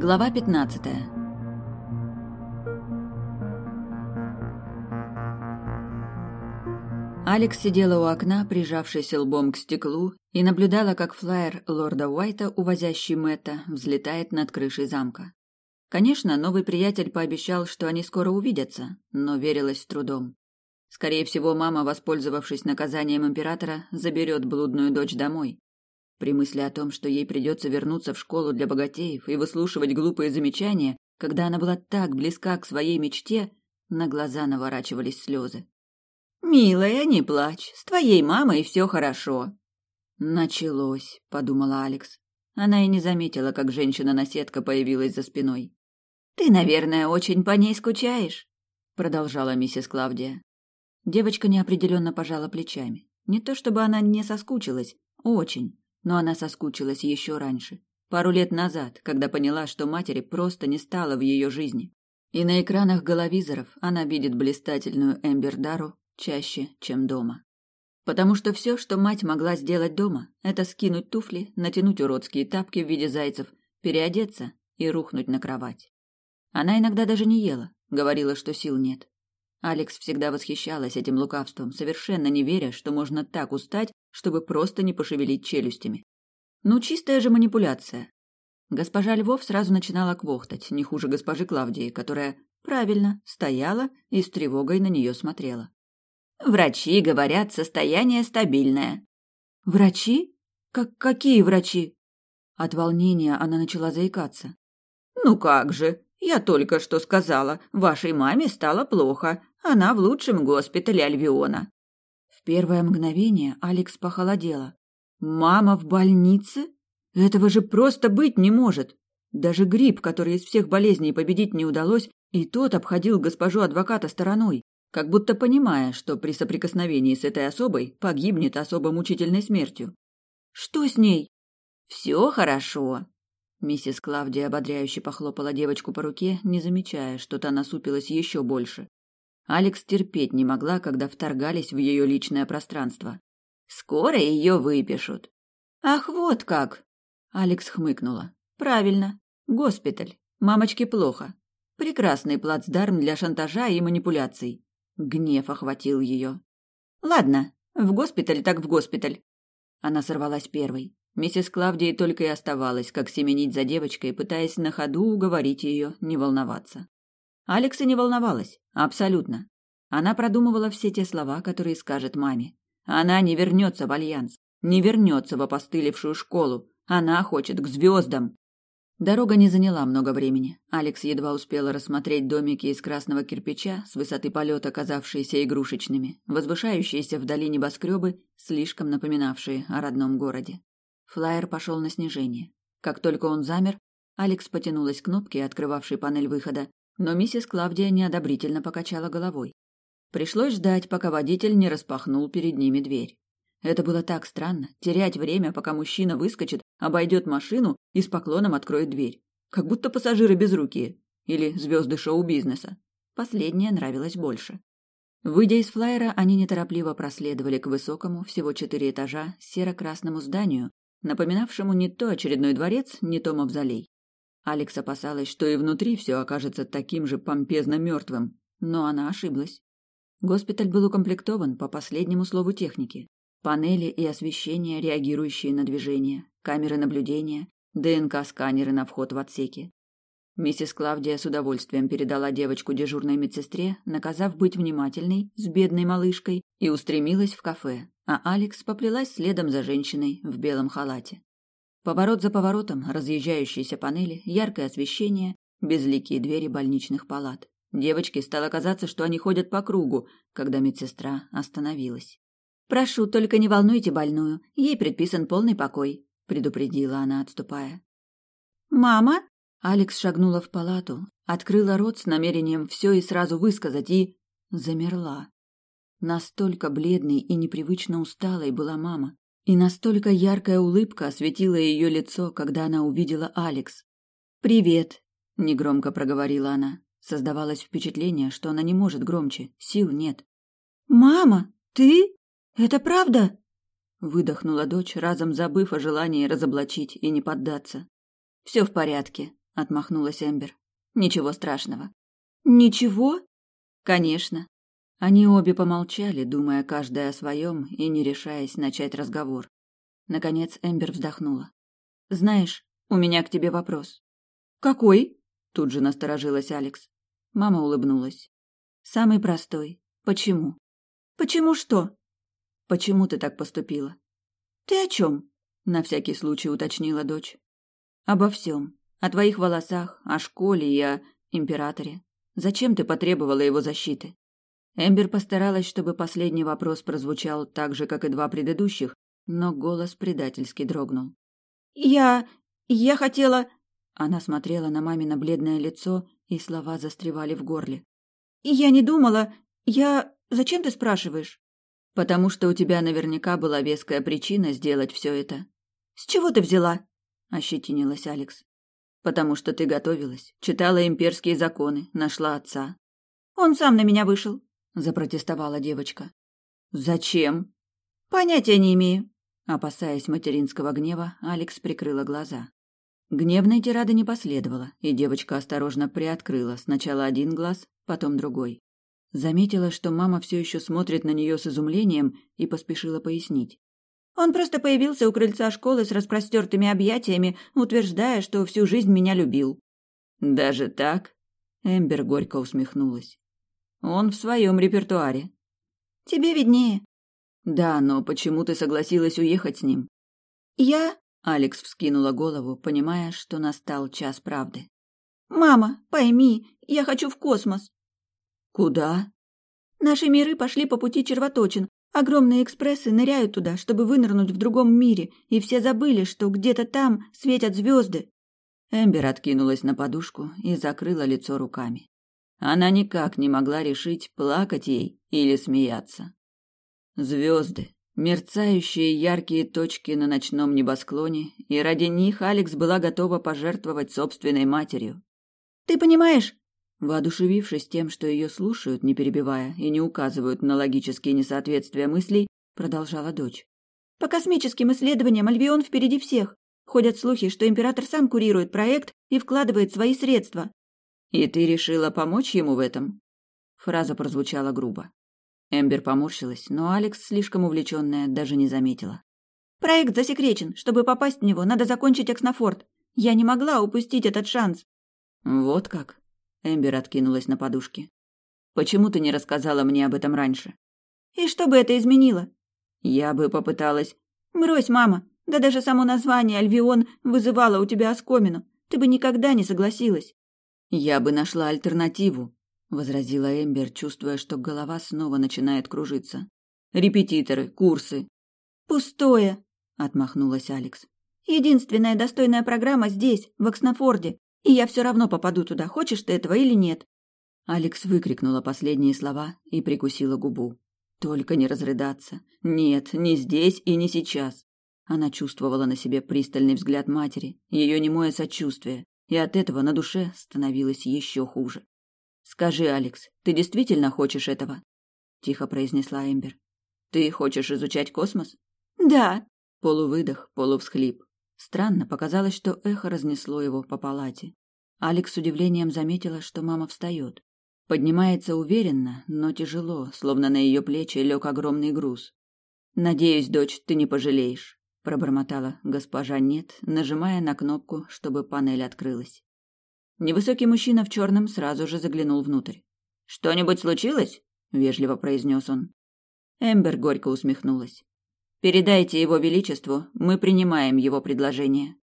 Глава 15. Алекс сидела у окна, прижавшись лбом к стеклу, и наблюдала, как флайер лорда Уайта, увозящий Мэтта, взлетает над крышей замка. Конечно, новый приятель пообещал, что они скоро увидятся, но верилось с трудом. Скорее всего, мама, воспользовавшись наказанием императора, заберет блудную дочь домой. При мысли о том, что ей придется вернуться в школу для богатеев и выслушивать глупые замечания, когда она была так близка к своей мечте, на глаза наворачивались слезы. «Милая, не плачь, с твоей мамой все хорошо». «Началось», — подумала Алекс. Она и не заметила, как женщина-наседка появилась за спиной. «Ты, наверное, очень по ней скучаешь», — продолжала миссис Клавдия. Девочка неопределенно пожала плечами. Не то чтобы она не соскучилась, очень, но она соскучилась еще раньше, пару лет назад, когда поняла, что матери просто не стало в ее жизни. И на экранах головизоров она видит блистательную Эмбер Дару чаще, чем дома. Потому что все, что мать могла сделать дома, это скинуть туфли, натянуть уродские тапки в виде зайцев, переодеться и рухнуть на кровать. Она иногда даже не ела, говорила, что сил нет. Алекс всегда восхищалась этим лукавством, совершенно не веря, что можно так устать, чтобы просто не пошевелить челюстями. Ну, чистая же манипуляция. Госпожа Львов сразу начинала квохтать, не хуже госпожи Клавдии, которая, правильно, стояла и с тревогой на нее смотрела. «Врачи говорят, состояние стабильное». «Врачи? Как какие врачи?» От волнения она начала заикаться. «Ну как же, я только что сказала, вашей маме стало плохо, она в лучшем госпитале Альвиона. В первое мгновение Алекс похолодела. Мама в больнице? Этого же просто быть не может. Даже грипп, который из всех болезней победить не удалось, и тот обходил госпожу адвоката стороной, как будто понимая, что при соприкосновении с этой особой погибнет особо мучительной смертью. Что с ней? Все хорошо. Миссис Клавдия ободряюще похлопала девочку по руке, не замечая, что та насупилась еще больше. Алекс терпеть не могла, когда вторгались в ее личное пространство. «Скоро ее выпишут». «Ах, вот как!» Алекс хмыкнула. «Правильно. Госпиталь. Мамочке плохо. Прекрасный плацдарм для шантажа и манипуляций». Гнев охватил ее. «Ладно, в госпиталь так в госпиталь». Она сорвалась первой. Миссис Клавдии только и оставалось, как семенить за девочкой, пытаясь на ходу уговорить ее не волноваться. Алекса не волновалась. Абсолютно. Она продумывала все те слова, которые скажет маме. Она не вернется в Альянс. Не вернется в опостылевшую школу. Она хочет к звездам. Дорога не заняла много времени. Алекс едва успела рассмотреть домики из красного кирпича, с высоты полета казавшиеся игрушечными, возвышающиеся вдали небоскребы, слишком напоминавшие о родном городе. Флайер пошел на снижение. Как только он замер, Алекс потянулась к кнопке, открывавшей панель выхода, но миссис Клавдия неодобрительно покачала головой. Пришлось ждать, пока водитель не распахнул перед ними дверь. Это было так странно – терять время, пока мужчина выскочит, обойдет машину и с поклоном откроет дверь. Как будто пассажиры безрукие. Или звезды шоу-бизнеса. Последнее нравилось больше. Выйдя из флайера, они неторопливо проследовали к высокому, всего четыре этажа, серо-красному зданию, напоминавшему не то очередной дворец, не то мавзолей. Алекс опасалась, что и внутри все окажется таким же помпезно мертвым, но она ошиблась. Госпиталь был укомплектован по последнему слову техники. Панели и освещение, реагирующие на движение, камеры наблюдения, ДНК-сканеры на вход в отсеки. Миссис Клавдия с удовольствием передала девочку дежурной медсестре, наказав быть внимательной с бедной малышкой, и устремилась в кафе, а Алекс поплелась следом за женщиной в белом халате. Поворот за поворотом, разъезжающиеся панели, яркое освещение, безликие двери больничных палат. Девочке стало казаться, что они ходят по кругу, когда медсестра остановилась. «Прошу, только не волнуйте больную, ей предписан полный покой», — предупредила она, отступая. «Мама?» Алекс шагнула в палату, открыла рот с намерением все и сразу высказать и... замерла. Настолько бледной и непривычно усталой была мама, и настолько яркая улыбка осветила ее лицо, когда она увидела Алекс. «Привет», — негромко проговорила она. Создавалось впечатление, что она не может громче, сил нет. «Мама, ты? Это правда?» Выдохнула дочь, разом забыв о желании разоблачить и не поддаться. «Все в порядке», — отмахнулась Эмбер. Ничего страшного. Ничего? Конечно. Они обе помолчали, думая каждая о своем и не решаясь начать разговор. Наконец Эмбер вздохнула. Знаешь, у меня к тебе вопрос. Какой? Тут же насторожилась Алекс. Мама улыбнулась. Самый простой. Почему? Почему что? Почему ты так поступила? Ты о чем? На всякий случай уточнила дочь. Обо всем. О твоих волосах, о школе и о императоре. Зачем ты потребовала его защиты? Эмбер постаралась, чтобы последний вопрос прозвучал так же, как и два предыдущих, но голос предательски дрогнул. «Я... я хотела...» Она смотрела на мамино бледное лицо, и слова застревали в горле. «Я не думала... Я... Зачем ты спрашиваешь?» «Потому что у тебя наверняка была веская причина сделать все это». «С чего ты взяла?» — ощетинилась Алекс. «Потому что ты готовилась, читала имперские законы, нашла отца». «Он сам на меня вышел», — запротестовала девочка. «Зачем?» «Понятия не имею». Опасаясь материнского гнева, Алекс прикрыла глаза. Гневной тирады не последовало, и девочка осторожно приоткрыла сначала один глаз, потом другой. Заметила, что мама все еще смотрит на нее с изумлением, и поспешила пояснить. Он просто появился у крыльца школы с распростертыми объятиями, утверждая, что всю жизнь меня любил. Даже так? Эмбер горько усмехнулась. Он в своем репертуаре. Тебе виднее. Да, но почему ты согласилась уехать с ним? Я... Алекс вскинула голову, понимая, что настал час правды. «Мама, пойми, я хочу в космос». «Куда?» «Наши миры пошли по пути червоточин. Огромные экспрессы ныряют туда, чтобы вынырнуть в другом мире, и все забыли, что где-то там светят звезды». Эмбер откинулась на подушку и закрыла лицо руками. Она никак не могла решить, плакать ей или смеяться. Звезды, мерцающие яркие точки на ночном небосклоне, и ради них Алекс была готова пожертвовать собственной матерью. «Ты понимаешь?» Воодушевившись тем, что ее слушают, не перебивая, и не указывают на логические несоответствия мыслей, продолжала дочь. «По космическим исследованиям Альвион впереди всех. Ходят слухи, что император сам курирует проект и вкладывает свои средства. «И ты решила помочь ему в этом?» Фраза прозвучала грубо. Эмбер поморщилась, но Алекс, слишком увлеченная, даже не заметила. «Проект засекречен. Чтобы попасть в него, надо закончить Экснофорд. Я не могла упустить этот шанс». «Вот как?» Эмбер откинулась на подушке. «Почему ты не рассказала мне об этом раньше?» «И что бы это изменило?» «Я бы попыталась...» «Брось, мама. Да даже само название Альвион вызывало у тебя оскомину. Ты бы никогда не согласилась». «Я бы нашла альтернативу», — возразила Эмбер, чувствуя, что голова снова начинает кружиться. «Репетиторы, курсы». «Пустое», — отмахнулась Алекс. «Единственная достойная программа здесь, в Окснофорде, и я все равно попаду туда, хочешь ты этого или нет». Алекс выкрикнула последние слова и прикусила губу. «Только не разрыдаться. Нет, не здесь и не сейчас». Она чувствовала на себе пристальный взгляд матери, ее немое сочувствие, и от этого на душе становилось еще хуже. «Скажи, Алекс, ты действительно хочешь этого?» – тихо произнесла Эмбер. «Ты хочешь изучать космос?» «Да». Полувыдох, полувсхлип. Странно, показалось, что эхо разнесло его по палате. Алекс с удивлением заметила, что мама встает. Поднимается уверенно, но тяжело, словно на ее плечи лег огромный груз. «Надеюсь, дочь, ты не пожалеешь пробормотала госпожа Нет, нажимая на кнопку, чтобы панель открылась. Невысокий мужчина в черном сразу же заглянул внутрь. Что-нибудь случилось? вежливо произнес он. Эмбер горько усмехнулась. Передайте его величеству, мы принимаем его предложение.